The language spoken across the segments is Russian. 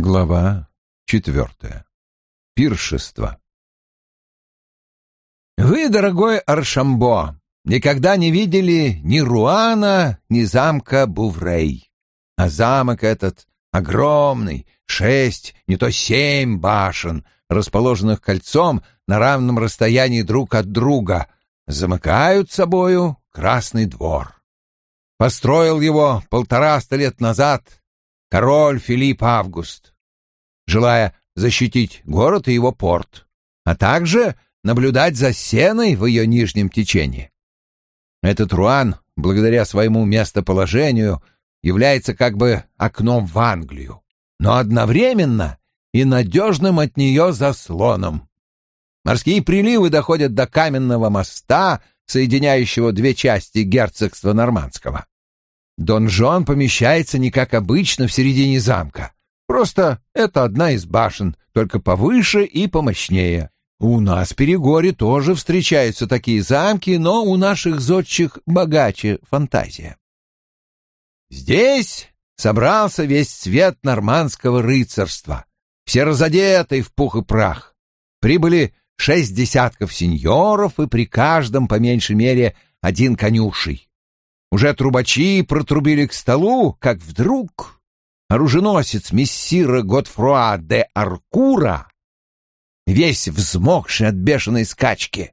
Глава четвертая. Пиршество. Вы, дорогой Аршамбо, никогда не видели ни Руана, ни замка Буврей. А замок этот огромный, шесть, не то семь башен, расположенных кольцом на равном расстоянии друг от друга, замыкают собою Красный двор. Построил его полтораста лет назад король Филипп Август, желая защитить город и его порт, а также наблюдать за сеной в ее нижнем течении. Этот Руан, благодаря своему местоположению, является как бы окном в Англию, но одновременно и надежным от нее заслоном. Морские приливы доходят до каменного моста, соединяющего две части герцогства Нормандского. Донжон помещается не как обычно в середине замка. Просто это одна из башен, только повыше и помощнее. У нас в Перегоре тоже встречаются такие замки, но у наших зодчих богаче фантазия. Здесь собрался весь цвет нормандского рыцарства. Все разодеты в пух и прах. Прибыли шесть десятков сеньоров, и при каждом, по меньшей мере, один конюший. Уже трубачи протрубили к столу, как вдруг оруженосец мессира Готфруа де Аркура, весь взмокший от бешеной скачки,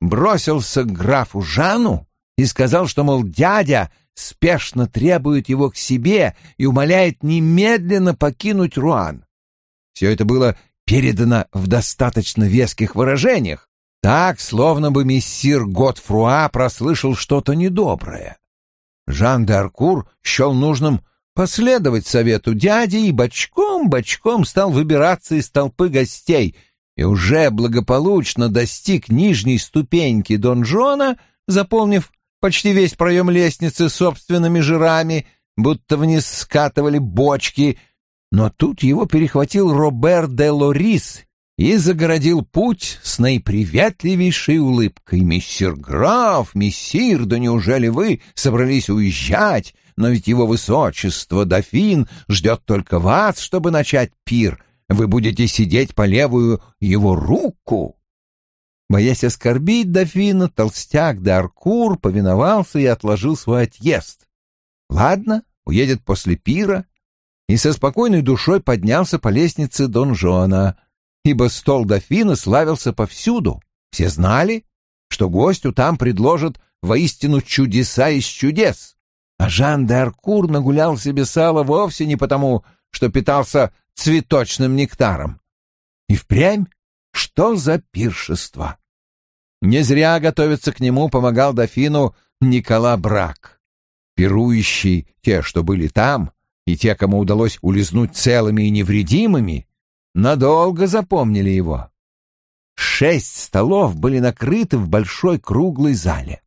бросился к графу Жану и сказал, что, мол, дядя спешно требует его к себе и умоляет немедленно покинуть Руан. Все это было передано в достаточно веских выражениях, так, словно бы мессир Готфруа прослышал что-то недоброе. Жан де Аркур счел нужным последовать совету дяди и бочком-бочком стал выбираться из толпы гостей. И уже благополучно достиг нижней ступеньки донжона, заполнив почти весь проем лестницы собственными жирами, будто вниз скатывали бочки, но тут его перехватил Робер де Лорис и загородил путь с наиприветливейшей улыбкой. «Мессир граф, мессир, да неужели вы собрались уезжать? Но ведь его высочество, дофин, ждет только вас, чтобы начать пир. Вы будете сидеть по левую его руку». Боясь оскорбить дофина, толстяк де Аркур повиновался и отложил свой отъезд. Ладно, уедет после пира, и со спокойной душой поднялся по лестнице донжона — ибо стол дофина славился повсюду. Все знали, что гостю там предложат воистину чудеса из чудес. А Жан де Аркур нагулял себе сало вовсе не потому, что питался цветочным нектаром. И впрямь, что за пиршество! Не зря готовиться к нему помогал дофину Никола Брак. Пирующие, те, что были там, и те, кому удалось улизнуть целыми и невредимыми, надолго запомнили его. Шесть столов были накрыты в большой круглой зале.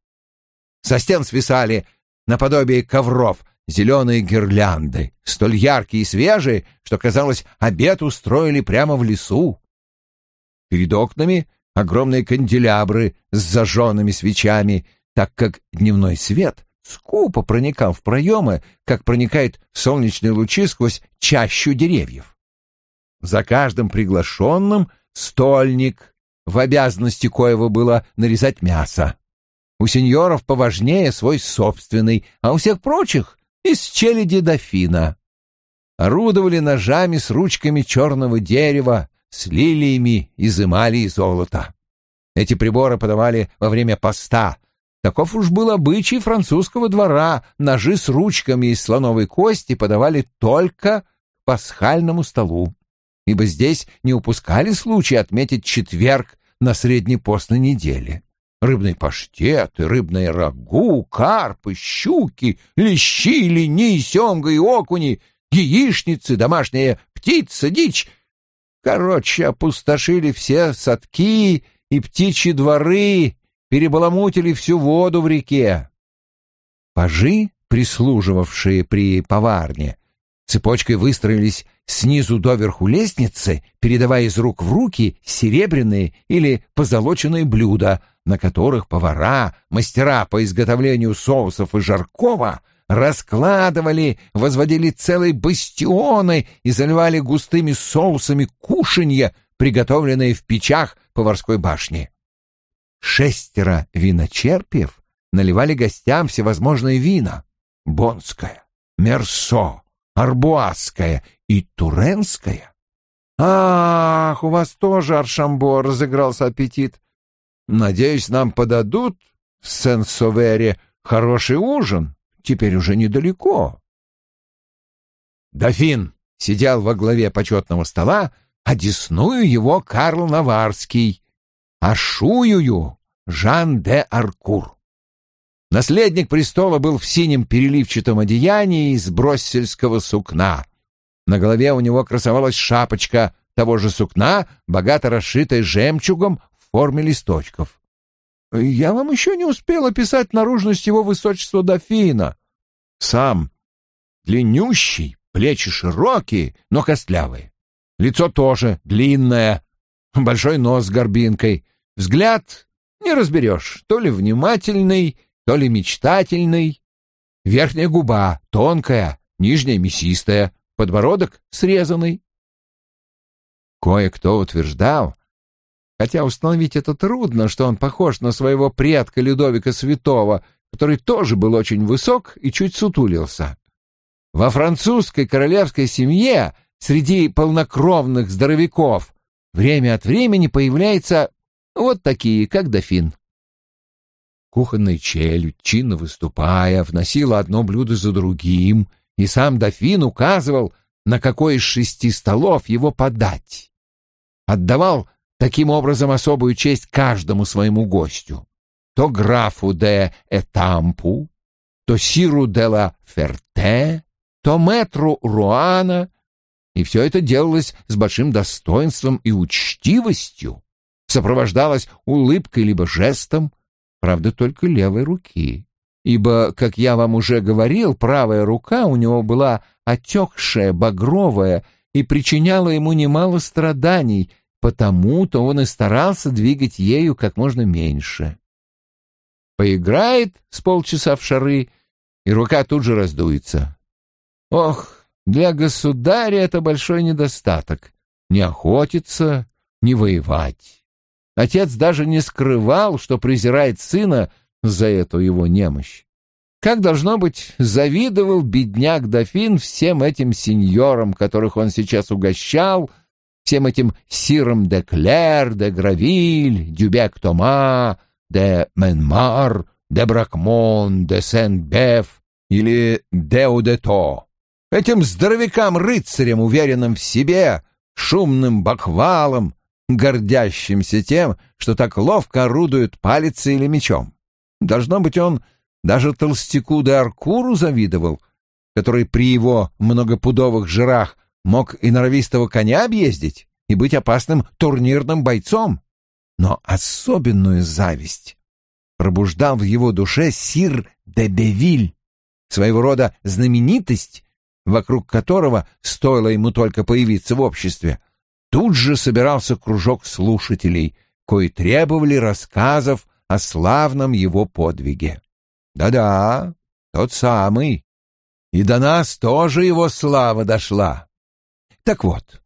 Со стен свисали наподобие ковров зеленые гирлянды, столь яркие и свежие, что, казалось, обед устроили прямо в лесу. Перед окнами огромные канделябры с зажженными свечами, так как дневной свет скупо проникал в проемы, как проникают солнечные лучи сквозь чащу деревьев. За каждым приглашенным стольник, в обязанности коего было нарезать мясо. У сеньоров поважнее свой собственный, а у всех прочих — из челяди дофина. Орудовали ножами с ручками черного дерева, с лилиями из эмали и золота. Эти приборы подавали во время поста. Таков уж был обычай французского двора. Ножи с ручками из слоновой кости подавали только к пасхальному столу ибо здесь не упускали случая отметить четверг на среднепостной неделе. Рыбный паштет, рыбное рагу, карпы, щуки, лещи, линии, семга и окуни, яичницы, домашняя птица, дичь. Короче, опустошили все садки и птичьи дворы, перебаламутили всю воду в реке. Пажи, прислуживавшие при поварне, цепочкой выстроились снизу доверху лестницы, передавая из рук в руки серебряные или позолоченные блюда, на которых повара, мастера по изготовлению соусов и жаркого раскладывали, возводили целые бастионы и заливали густыми соусами кушанья, приготовленные в печах поварской башни. Шестеро виночерпиев наливали гостям всевозможные вина — бонское, мерсо, арбуазское и туренское. «Ах, у вас тоже, Аршамбо, разыгрался аппетит. Надеюсь, нам подадут в Сен-Совере хороший ужин, теперь уже недалеко». Дофин сидел во главе почетного стола, а десную его Карл Наварский, а шуюю Жан де Аркур. Наследник престола был в синем переливчатом одеянии из броссельского сукна. На голове у него красовалась шапочка того же сукна, богато расшитая жемчугом в форме листочков. Я вам еще не успел описать наружность его высочества дофина. Сам длиннющий, плечи широкие, но костлявые. Лицо тоже длинное, большой нос с горбинкой. Взгляд не разберешь, то ли внимательный, то ли мечтательный. Верхняя губа тонкая, нижняя мясистая, подбородок срезанный. Кое-кто утверждал, хотя установить это трудно, что он похож на своего предка Людовика Святого, который тоже был очень высок и чуть сутулился. Во французской королевской семье среди полнокровных здоровяков время от времени появляются вот такие, как дофин. Кухонная челюдь, чинно выступая, вносила одно блюдо за другим, и сам дофин указывал, на какой из шести столов его подать. Отдавал таким образом особую честь каждому своему гостю. То графу де Этампу, то сиру де ла Ферте, то мэтру Руана, и все это делалось с большим достоинством и учтивостью, сопровождалось улыбкой либо жестом, правда, только левой руки. Ибо, как я вам уже говорил, правая рука у него была отекшая, багровая и причиняла ему немало страданий, потому-то он и старался двигать ею как можно меньше. Поиграет с полчаса в шары, и рука тут же раздуется. Ох, для государя это большой недостаток — не охотиться, не воевать. Отец даже не скрывал, что презирает сына за эту его немощь. Как должно быть, завидовал бедняк дофин всем этим сеньорам, которых он сейчас угощал, всем этим сиром де Клер, де Гравиль, Дюбек Тома, де Менмар, де Бракмон, де Сен-Беф или де Удето. Этим здоровякам-рыцарям, уверенным в себе, шумным баквалом, гордящимся тем, что так ловко орудуют палицей или мечом. Должно быть, он даже толстяку де Аркуру завидовал, который при его многопудовых жирах мог и норовистого коня объездить и быть опасным турнирным бойцом. Но особенную зависть пробуждал в его душе сир де Бевиль, своего рода знаменитость, вокруг которого, стоило ему только появиться в обществе, тут же собирался кружок слушателей, кои требовали рассказов о славном его подвиге. Да-да, тот самый. И до нас тоже его слава дошла. Так вот,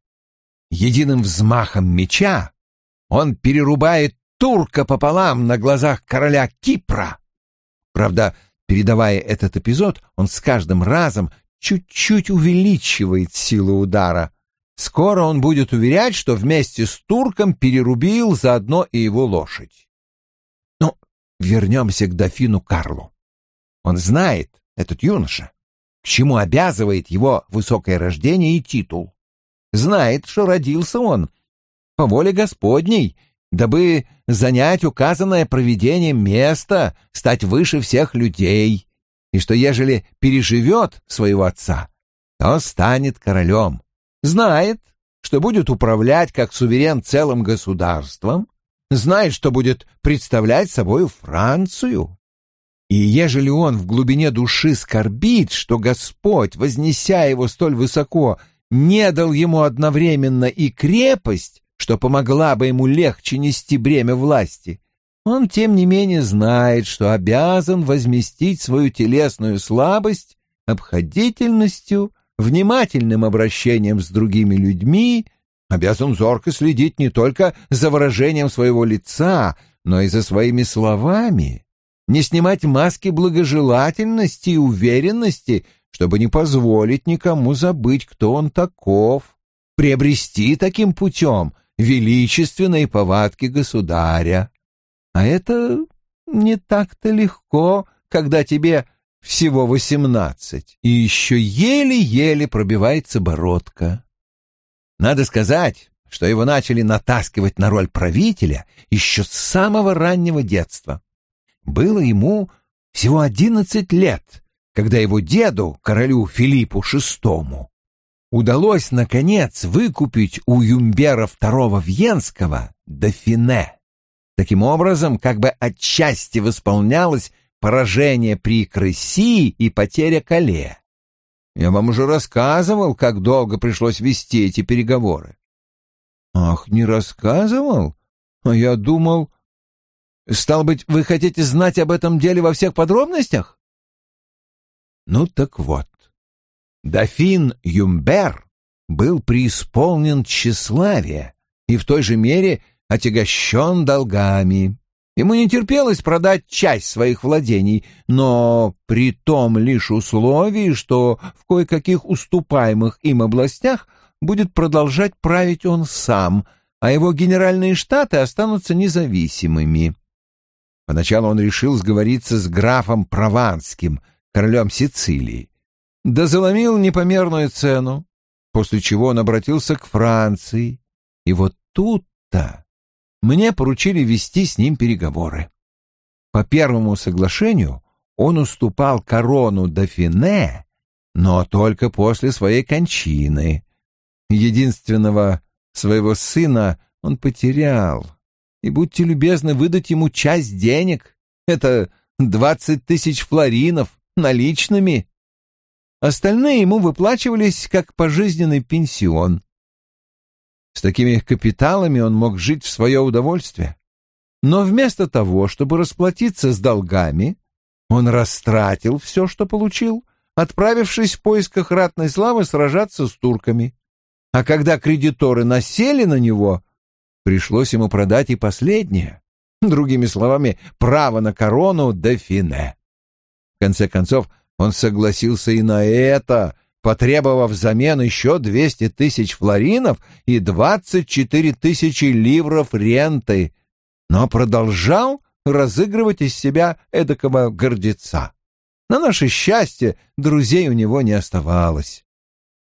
единым взмахом меча он перерубает турка пополам на глазах короля Кипра. Правда, передавая этот эпизод, он с каждым разом чуть-чуть увеличивает силу удара. Скоро он будет уверять, что вместе с турком перерубил заодно и его лошадь. Но ну, вернемся к дофину Карлу. Он знает, этот юноша, к чему обязывает его высокое рождение и титул. Знает, что родился он по воле Господней, дабы занять указанное провидением место, стать выше всех людей, и что ежели переживет своего отца, то станет королем. Знает, что будет управлять как суверен целым государством, знает, что будет представлять собою Францию. И ежели он в глубине души скорбит, что Господь, вознеся его столь высоко, не дал ему одновременно и крепость, что помогла бы ему легче нести бремя власти, он, тем не менее, знает, что обязан возместить свою телесную слабость обходительностью, внимательным обращением с другими людьми, обязан зорко следить не только за выражением своего лица, но и за своими словами, не снимать маски благожелательности и уверенности, чтобы не позволить никому забыть, кто он таков, приобрести таким путем величественные повадки государя. А это не так-то легко, когда тебе всего восемнадцать, и еще еле-еле пробивается бородка. Надо сказать, что его начали натаскивать на роль правителя еще с самого раннего детства. Было ему всего одиннадцать лет, когда его деду, королю Филиппу VI, удалось, наконец, выкупить у Юмбера II Вьенского дофине. Таким образом, как бы отчасти восполнялось поражение при Крыси и потеря Кале. Я вам уже рассказывал, как долго пришлось вести эти переговоры. Ах, не рассказывал? А я думал... Стал быть, вы хотите знать об этом деле во всех подробностях? Ну так вот. Дофин Юмбер был преисполнен тщеславия и в той же мере отягощен долгами. Ему не терпелось продать часть своих владений, но при том лишь условии, что в кое-каких уступаемых им областях будет продолжать править он сам, а его генеральные штаты останутся независимыми. Поначалу он решил сговориться с графом Прованским, королем Сицилии. Да заломил непомерную цену, после чего он обратился к Франции. И вот тут-то мне поручили вести с ним переговоры. По первому соглашению он уступал корону Дофине, но только после своей кончины. Единственного своего сына он потерял. И будьте любезны выдать ему часть денег. Это двадцать тысяч флоринов наличными. Остальные ему выплачивались как пожизненный пенсион. С такими капиталами он мог жить в свое удовольствие. Но вместо того, чтобы расплатиться с долгами, он растратил все, что получил, отправившись в поисках ратной славы сражаться с турками. А когда кредиторы насели на него, пришлось ему продать и последнее, другими словами, право на корону Дофине. В конце концов, он согласился и на это, потребовав взамен еще двести тысяч флоринов и двадцать четыре тысячи ливров ренты, но продолжал разыгрывать из себя эдакого гордеца. На наше счастье друзей у него не оставалось.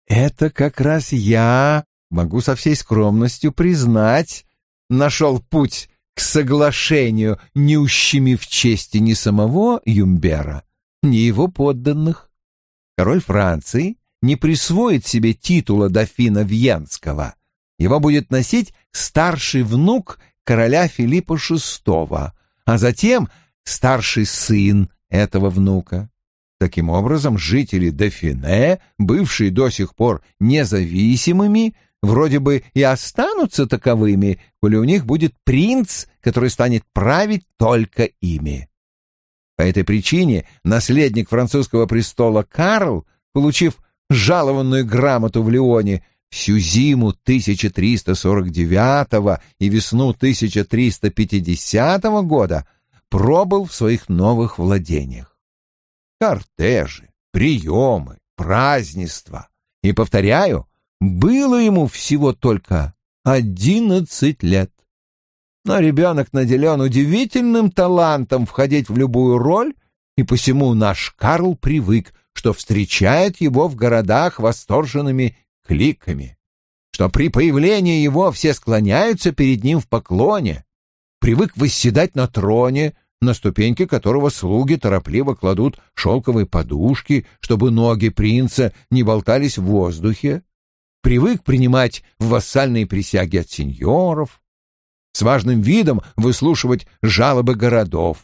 Это как раз я, могу со всей скромностью признать, нашел путь к соглашению, не ущемив чести ни самого Юмбера, ни его подданных король Франции не присвоит себе титула дофина Вьенского. Его будет носить старший внук короля Филиппа VI, а затем старший сын этого внука. Таким образом, жители Дофине, бывшие до сих пор независимыми, вроде бы и останутся таковыми, коли у них будет принц, который станет править только ими. По этой причине наследник французского престола Карл, получив жалованную грамоту в Лионе всю зиму 1349 и весну 1350 года, пробыл в своих новых владениях. Кортежи, приемы, празднества. И, повторяю, было ему всего только одиннадцать лет. Но ребенок наделен удивительным талантом входить в любую роль, и посему наш Карл привык, что встречает его в городах восторженными кликами, что при появлении его все склоняются перед ним в поклоне, привык восседать на троне, на ступеньке которого слуги торопливо кладут шелковые подушки, чтобы ноги принца не болтались в воздухе, привык принимать вассальные присяги от сеньоров, с важным видом выслушивать жалобы городов.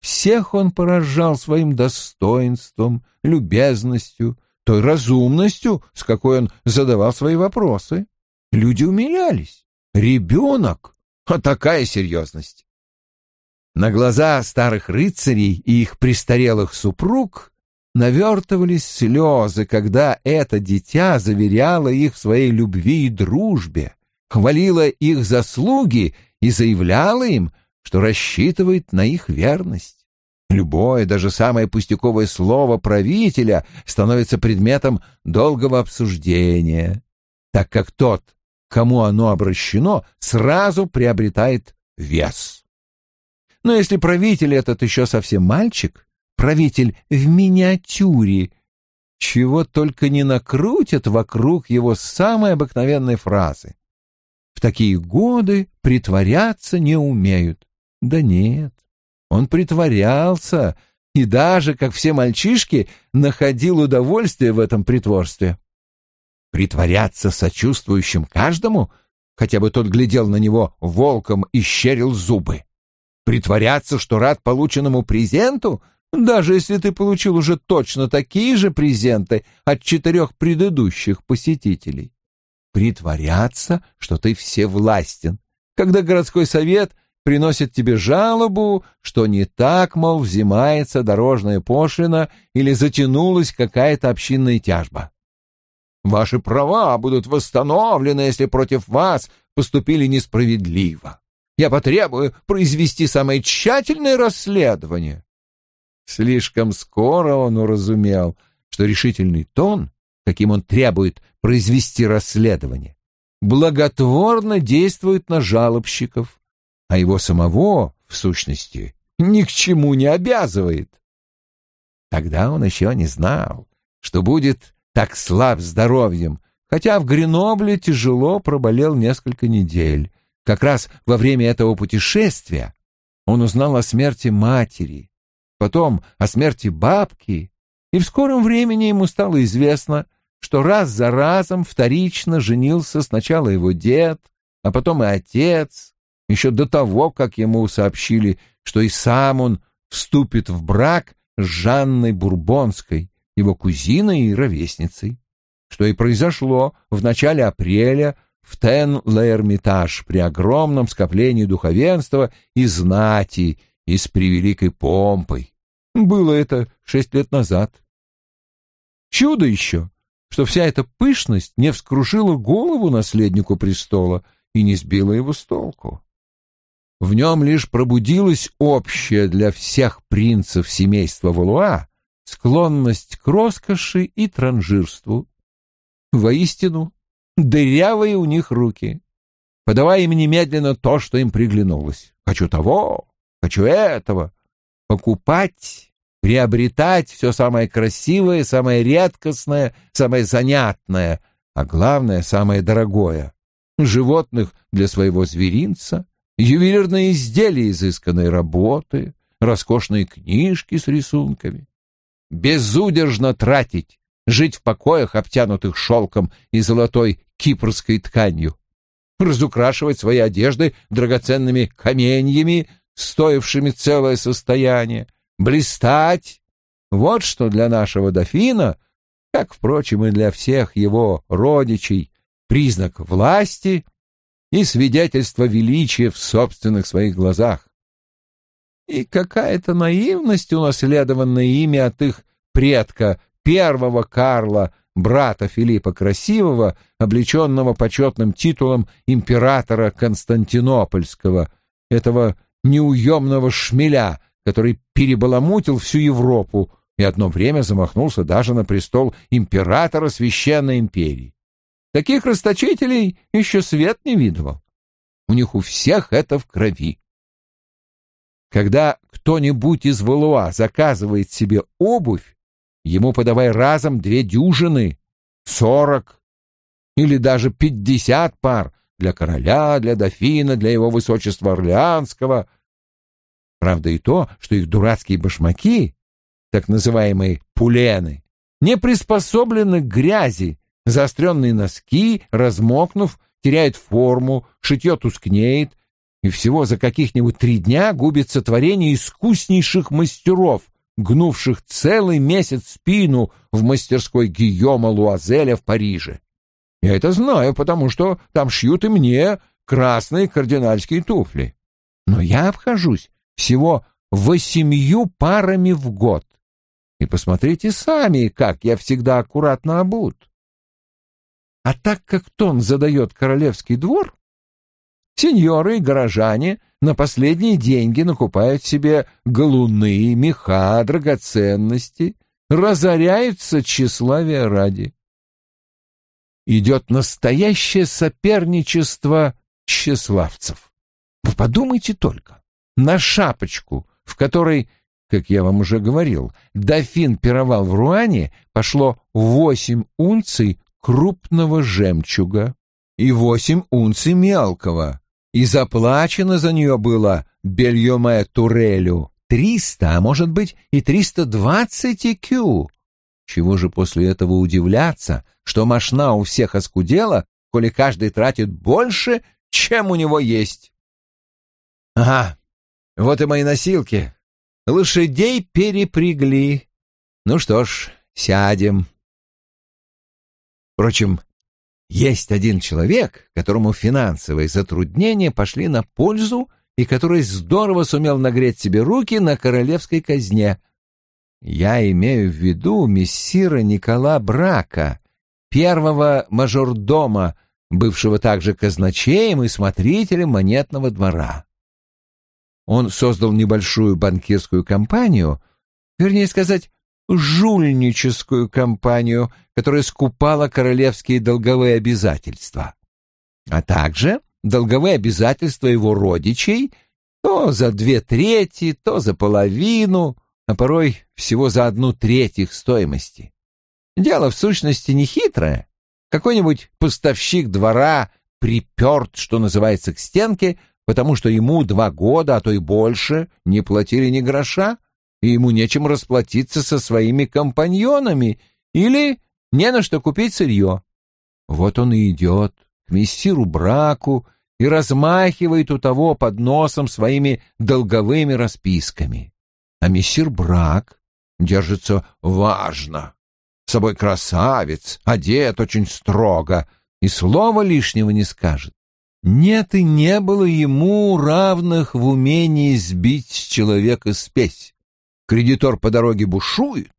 Всех он поражал своим достоинством, любезностью, той разумностью, с какой он задавал свои вопросы. Люди умилялись. Ребенок! А такая серьезность! На глаза старых рыцарей и их престарелых супруг навертывались слезы, когда это дитя заверяло их в своей любви и дружбе, хвалило их заслуги и заявляло им, что рассчитывает на их верность. Любое, даже самое пустяковое слово правителя становится предметом долгого обсуждения, так как тот, кому оно обращено, сразу приобретает вес. Но если правитель этот еще совсем мальчик, правитель в миниатюре, чего только не накрутят вокруг его самой обыкновенной фразы. В такие годы притворяться не умеют. Да нет, он притворялся и даже, как все мальчишки, находил удовольствие в этом притворстве. Притворяться сочувствующим каждому, хотя бы тот глядел на него волком и щерил зубы. Притворяться, что рад полученному презенту, даже если ты получил уже точно такие же презенты от четырех предыдущих посетителей. Притворяться, что ты всевластен, когда городской совет приносит тебе жалобу, что не так, мол, взимается дорожная пошлина или затянулась какая-то общинная тяжба. Ваши права будут восстановлены, если против вас поступили несправедливо. Я потребую произвести самое тщательное расследование. Слишком скоро он уразумел, что решительный тон, каким он требует произвести расследование, благотворно действует на жалобщиков, а его самого, в сущности, ни к чему не обязывает. Тогда он еще не знал, что будет так слаб здоровьем, хотя в Гренобле тяжело проболел несколько недель. Как раз во время этого путешествия он узнал о смерти матери, потом о смерти бабки, и в скором времени ему стало известно, что раз за разом вторично женился сначала его дед, а потом и отец, еще до того, как ему сообщили, что и сам он вступит в брак с Жанной Бурбонской, его кузиной и ровесницей, что и произошло в начале апреля в Тен-Лэрмитаж при огромном скоплении духовенства и знати и с превеликой помпой. Было это шесть лет назад. Чудо еще, что вся эта пышность не вскружила голову наследнику престола и не сбила его с толку. В нем лишь пробудилась общая для всех принцев семейства Валуа склонность к роскоши и транжирству. Воистину, дырявые у них руки. Подавай им немедленно то, что им приглянулось. Хочу того, хочу этого. Покупать, приобретать все самое красивое, самое редкостное, самое занятное, а главное, самое дорогое. Животных для своего зверинца, ювелирные изделия изысканной работы, роскошные книжки с рисунками. Безудержно тратить, жить в покоях, обтянутых шелком и золотой кипрской тканью, разукрашивать свои одежды драгоценными каменьями, стоившими целое состояние, блистать. Вот что для нашего дофина, как, впрочем, и для всех его родичей, признак власти и свидетельство величия в собственных своих глазах. И какая-то наивность, унаследованная ими от их предка, первого Карла, брата Филиппа Красивого, облеченного почетным титулом императора Константинопольского, этого неуемного шмеля, который перебаламутил всю Европу и одно время замахнулся даже на престол императора Священной империи. Таких расточителей еще свет не видывал. У них у всех это в крови. Когда кто-нибудь из Валуа заказывает себе обувь, ему подавай разом две дюжины, сорок или даже пятьдесят пар для короля, для дофина, для его высочества Орлеанского. Правда и то, что их дурацкие башмаки, так называемые пулены, не приспособлены к грязи, заостренные носки, размокнув, теряют форму, шитье тускнеет, и всего за каких-нибудь три дня губится творение искуснейших мастеров, гнувших целый месяц спину в мастерской Гийома Луазеля в Париже. Я это знаю, потому что там шьют и мне красные кардинальские туфли. Но я обхожусь всего восемью парами в год. И посмотрите сами, как я всегда аккуратно обут. А так как тон задает королевский двор, сеньоры и горожане на последние деньги накупают себе галуны, меха, драгоценности, разоряются тщеславия ради. Идет настоящее соперничество тщеславцев. Подумайте только, на шапочку, в которой, как я вам уже говорил, дофин пировал в Руане, пошло восемь унций крупного жемчуга и восемь унций мелкого, и заплачено за нее было Бельоме Турелю триста, а может быть и триста двадцать кю. Чего же после этого удивляться, что машина у всех оскудела, коли каждый тратит больше, чем у него есть? Ага, вот и мои носилки. Лошадей перепрягли. Ну что ж, сядем. Впрочем, есть один человек, которому финансовые затруднения пошли на пользу и который здорово сумел нагреть себе руки на королевской казне. Я имею в виду мессира Никола Брака, первого мажордома, бывшего также казначеем и смотрителем монетного двора. Он создал небольшую банкирскую компанию, вернее сказать, жульническую компанию, которая скупала королевские долговые обязательства, а также долговые обязательства его родичей то за две трети, то за половину, а порой всего за одну треть их стоимости. Дело в сущности нехитрое. Какой-нибудь поставщик двора приперт, что называется, к стенке, потому что ему два года, а то и больше, не платили ни гроша, и ему нечем расплатиться со своими компаньонами или не на что купить сырье. Вот он и идет к мессиру Браку и размахивает у того под носом своими долговыми расписками. А мессир Брак держится важно, собой красавец, одет очень строго и слова лишнего не скажет. Нет и не было ему равных в умении сбить человека спесь. Кредитор по дороге бушует,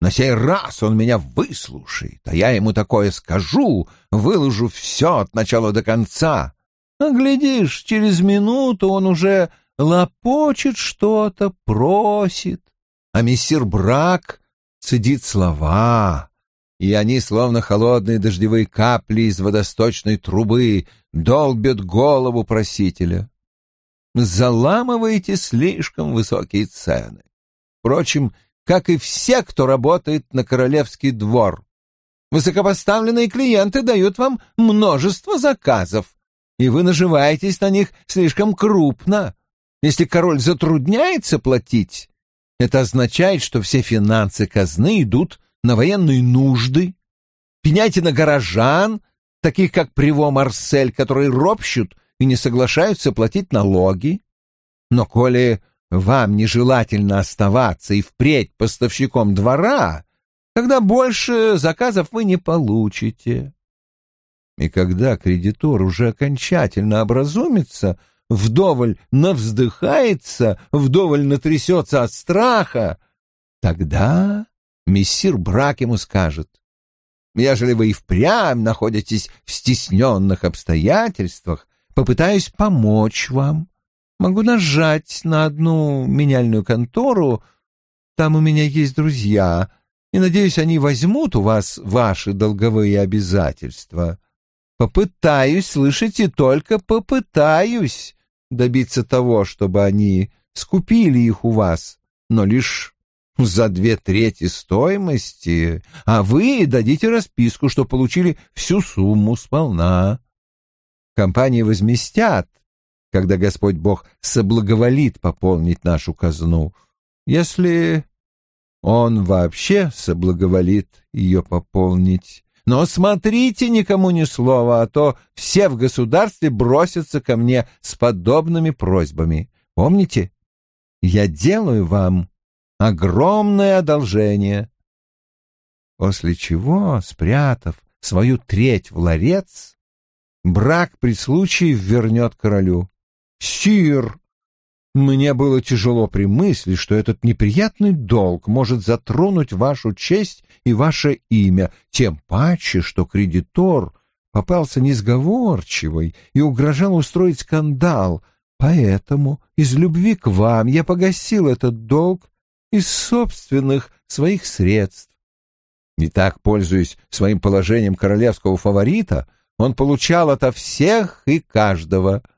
на сей раз он меня выслушает, а я ему такое скажу, выложу все от начала до конца. А глядишь, через минуту он уже лопочет что-то, просит, а мессир Брак цедит слова, и они, словно холодные дождевые капли из водосточной трубы, долбят голову просителя. Заламываете слишком высокие цены. Впрочем, как и все, кто работает на королевский двор. Высокопоставленные клиенты дают вам множество заказов, и вы наживаетесь на них слишком крупно. Если король затрудняется платить, это означает, что все финансы казны идут на военные нужды. Пеняйте на горожан, таких как Приво Марсель, которые ропщут и не соглашаются платить налоги. Но коли вам нежелательно оставаться и впредь поставщиком двора, тогда больше заказов вы не получите. И когда кредитор уже окончательно образумится, вдоволь навздыхается, вдоволь натрясется от страха, тогда мессир Брак ему скажет, «Ежели вы и впрямь находитесь в стесненных обстоятельствах, попытаюсь помочь вам, Могу нажать на одну меняльную контору, там у меня есть друзья, и, надеюсь, они возьмут у вас ваши долговые обязательства. Попытаюсь, слышите, только попытаюсь добиться того, чтобы они скупили их у вас, но лишь за две трети стоимости, а вы дадите расписку, что получили всю сумму сполна. Компании возместят когда Господь Бог соблаговолит пополнить нашу казну, если Он вообще соблаговолит ее пополнить. Но смотрите никому ни слова, а то все в государстве бросятся ко мне с подобными просьбами. Помните, я делаю вам огромное одолжение. После чего, спрятав свою треть в ларец, брак при случае вернет королю. «Сир, Мне было тяжело при мысли, что этот неприятный долг может затронуть вашу честь и ваше имя, тем паче, что кредитор попался несговорчивый и угрожал устроить скандал, поэтому из любви к вам я погасил этот долг из собственных своих средств. Не так, пользуясь своим положением королевского фаворита, он получал ото всех и каждого —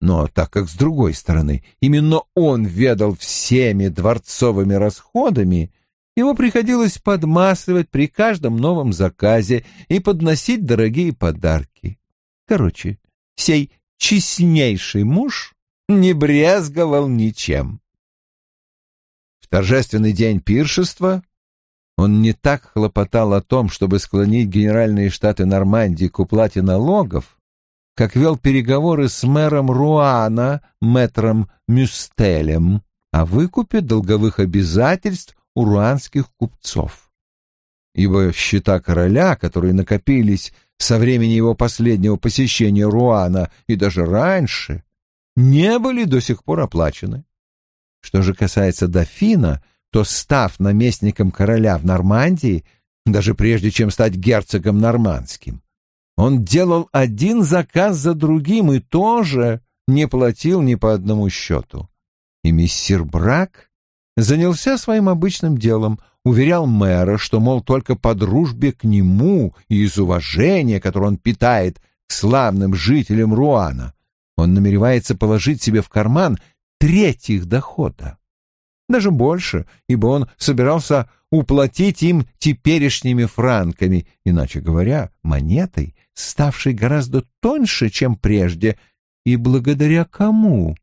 но так как, с другой стороны, именно он ведал всеми дворцовыми расходами, ему приходилось подмасывать при каждом новом заказе и подносить дорогие подарки. Короче, сей честнейший муж не брезговал ничем. Торжественный день пиршества он не так хлопотал о том, чтобы склонить генеральные штаты Нормандии к уплате налогов, как вел переговоры с мэром Руана, мэтром Мюстелем, о выкупе долговых обязательств у руанских купцов. Ибо счета короля, которые накопились со времени его последнего посещения Руана и даже раньше, не были до сих пор оплачены. Что же касается дофина, то, став наместником короля в Нормандии, даже прежде чем стать герцогом нормандским, он делал один заказ за другим и тоже не платил ни по одному счету. И мистер Брак занялся своим обычным делом, уверял мэра, что, мол, только по дружбе к нему и из уважения, которое он питает к славным жителям Руана, он намеревается положить себе в карман треть их дохода. Даже больше, ибо он собирался уплатить им теперешними франками, иначе говоря, монетой, ставшей гораздо тоньше, чем прежде, и благодаря кому?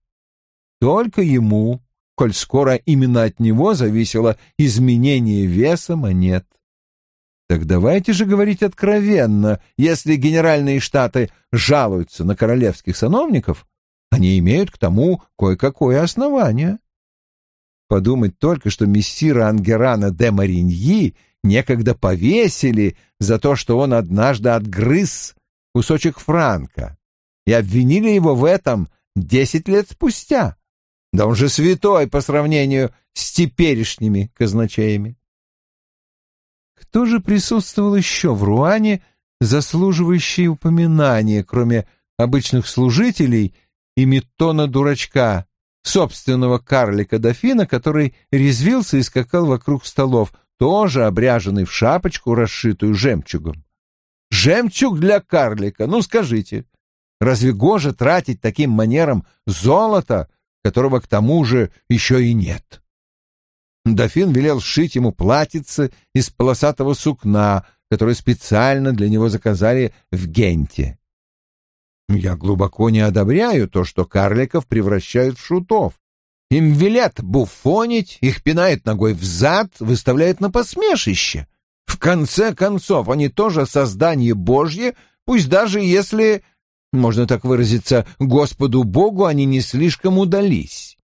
Только ему, коль скоро именно от него зависело изменение веса монет. Так давайте же говорить откровенно, если генеральные штаты жалуются на королевских сановников, они имеют к тому кое-какое основание. Подумать только, что мессира Ангерана де Мариньи некогда повесили за то, что он однажды отгрыз кусочек франка, и обвинили его в этом десять лет спустя. Да он же святой по сравнению с теперешними казначеями. Кто же присутствовал еще в Руане, заслуживающий упоминания, кроме обычных служителей и Миттона-дурачка, собственного карлика-дофина, который резвился и скакал вокруг столов, тоже обряженный в шапочку, расшитую жемчугом. Жемчуг для карлика, ну скажите, разве гоже тратить таким манером золото, которого к тому же еще и нет? Дофин велел сшить ему платьице из полосатого сукна, которое специально для него заказали в Генте. Я глубоко не одобряю то, что карликов превращают в шутов. Им велят буфонить, их пинают ногой в зад, выставляют на посмешище. В конце концов, они тоже создание Божье, пусть даже если, можно так выразиться, Господу Богу они не слишком удались.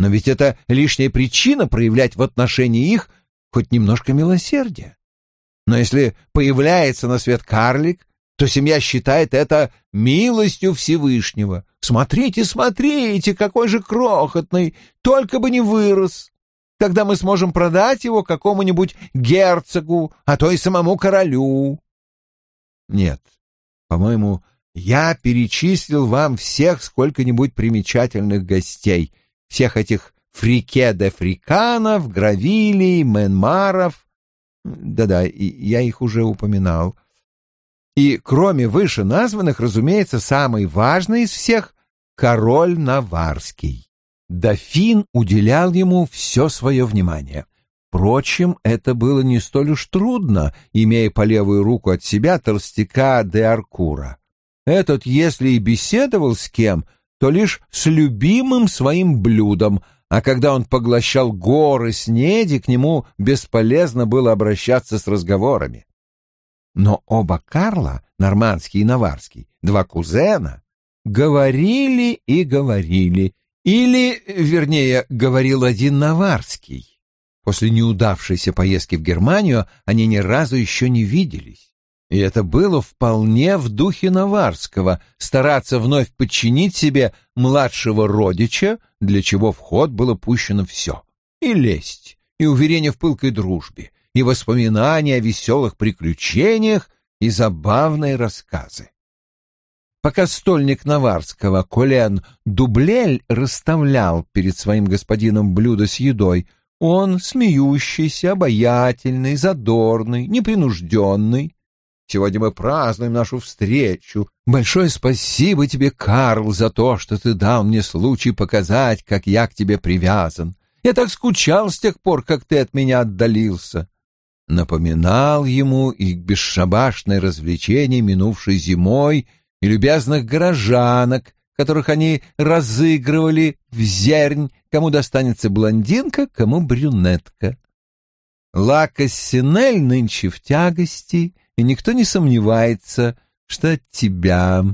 Но ведь это лишняя причина проявлять в отношении их хоть немножко милосердия. Но если появляется на свет карлик, то семья считает это милостью Всевышнего. Смотрите, смотрите, какой же крохотный, только бы не вырос. Тогда мы сможем продать его какому-нибудь герцогу, а то и самому королю. Нет, по-моему, я перечислил вам всех сколько-нибудь примечательных гостей, всех этих фрике де фриканов, гравилей, менмаров. Да-да, я их уже упоминал. И кроме вышеназванных, разумеется, самый важный из всех — король Наварский. Дофин уделял ему все свое внимание. Впрочем, это было не столь уж трудно, имея по левую руку от себя толстяка де Аркура. Этот, если и беседовал с кем, то лишь с любимым своим блюдом, а когда он поглощал горы снеди, к нему бесполезно было обращаться с разговорами. Но оба Карла, нормандский и наварский, два кузена, говорили и говорили, или, вернее, говорил один наварский. После неудавшейся поездки в Германию они ни разу еще не виделись. И это было вполне в духе Наварского — стараться вновь подчинить себе младшего родича, для чего в ход было пущено все — и лесть, и уверение в пылкой дружбе, и воспоминания о веселых приключениях, и забавные рассказы. Пока стольник Наварского Колен Дублель расставлял перед своим господином блюдо с едой, он, смеющийся, обаятельный, задорный, непринужденный, Сегодня мы празднуем нашу встречу. Большое спасибо тебе, Карл, за то, что ты дал мне случай показать, как я к тебе привязан. Я так скучал с тех пор, как ты от меня отдалился. Напоминал ему и бесшабашное развлечение минувшей зимой, и любезных горожанок, которых они разыгрывали в зернь, кому достанется блондинка, кому брюнетка. Лакоссинель нынче в тягости, и никто не сомневается, что от тебя.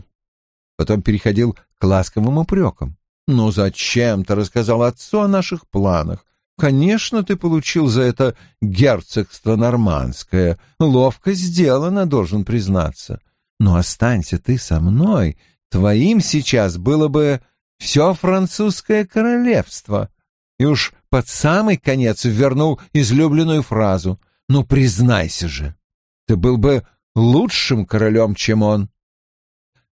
Потом переходил к ласковым упрекам. «Ну зачем ты рассказал отцу о наших планах? Конечно, ты получил за это герцогство нормандское. Ловко сделано, должен признаться. Но останься ты со мной, твоим сейчас было бы все французское королевство». И уж под самый конец вернул излюбленную фразу. «Ну, признайся же, ты был бы лучшим королем, чем он.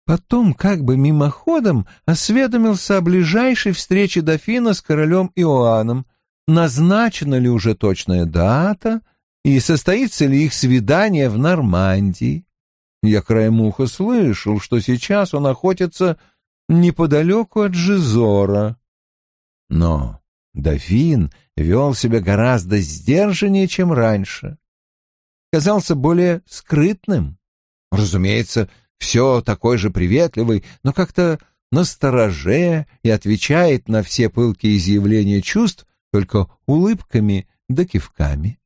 Потом, как бы мимоходом, осведомился о ближайшей встрече дофина с королем Иоанном, назначена ли уже точная дата и состоится ли их свидание в Нормандии. Я краем уха слышал, что сейчас он охотится неподалеку от Жизора. Но дофин вел себя гораздо сдержаннее, чем раньше казался более скрытным. Разумеется, все такой же приветливый, но как-то настороже и отвечает на все пылкие изъявления чувств только улыбками да кивками.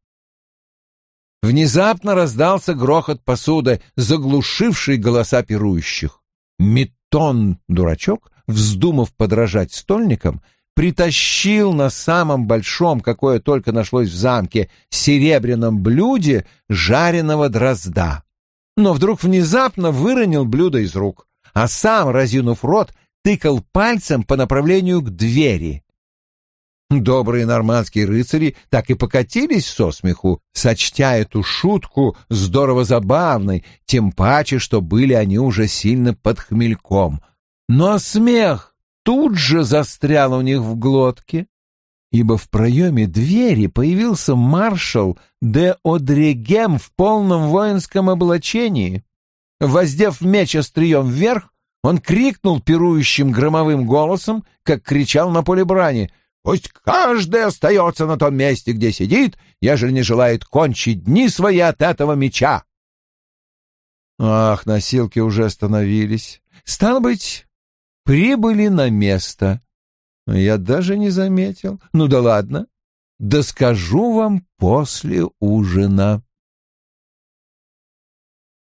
Внезапно раздался грохот посуды, заглушивший голоса пирующих. Метон, дурачок, вздумав подражать стольникам, притащил на самом большом, какое только нашлось в замке, серебряном блюде жареного дрозда. Но вдруг внезапно выронил блюдо из рук, а сам, разинув рот, тыкал пальцем по направлению к двери. Добрые нормандские рыцари так и покатились со смеху, сочтя эту шутку здорово забавной, тем паче, что были они уже сильно под хмельком. Но смех тут же застрял у них в глотке, ибо в проеме двери появился маршал де Одрегем в полном воинском облачении. Воздев меч острием вверх, он крикнул пирующим громовым голосом, как кричал на поле брани, «Пусть каждый остается на том месте, где сидит, ежели не желает кончить дни свои от этого меча!» Ах, носилки уже остановились. Стало быть, прибыли на место. Я даже не заметил. Ну да ладно, да скажу вам после ужина.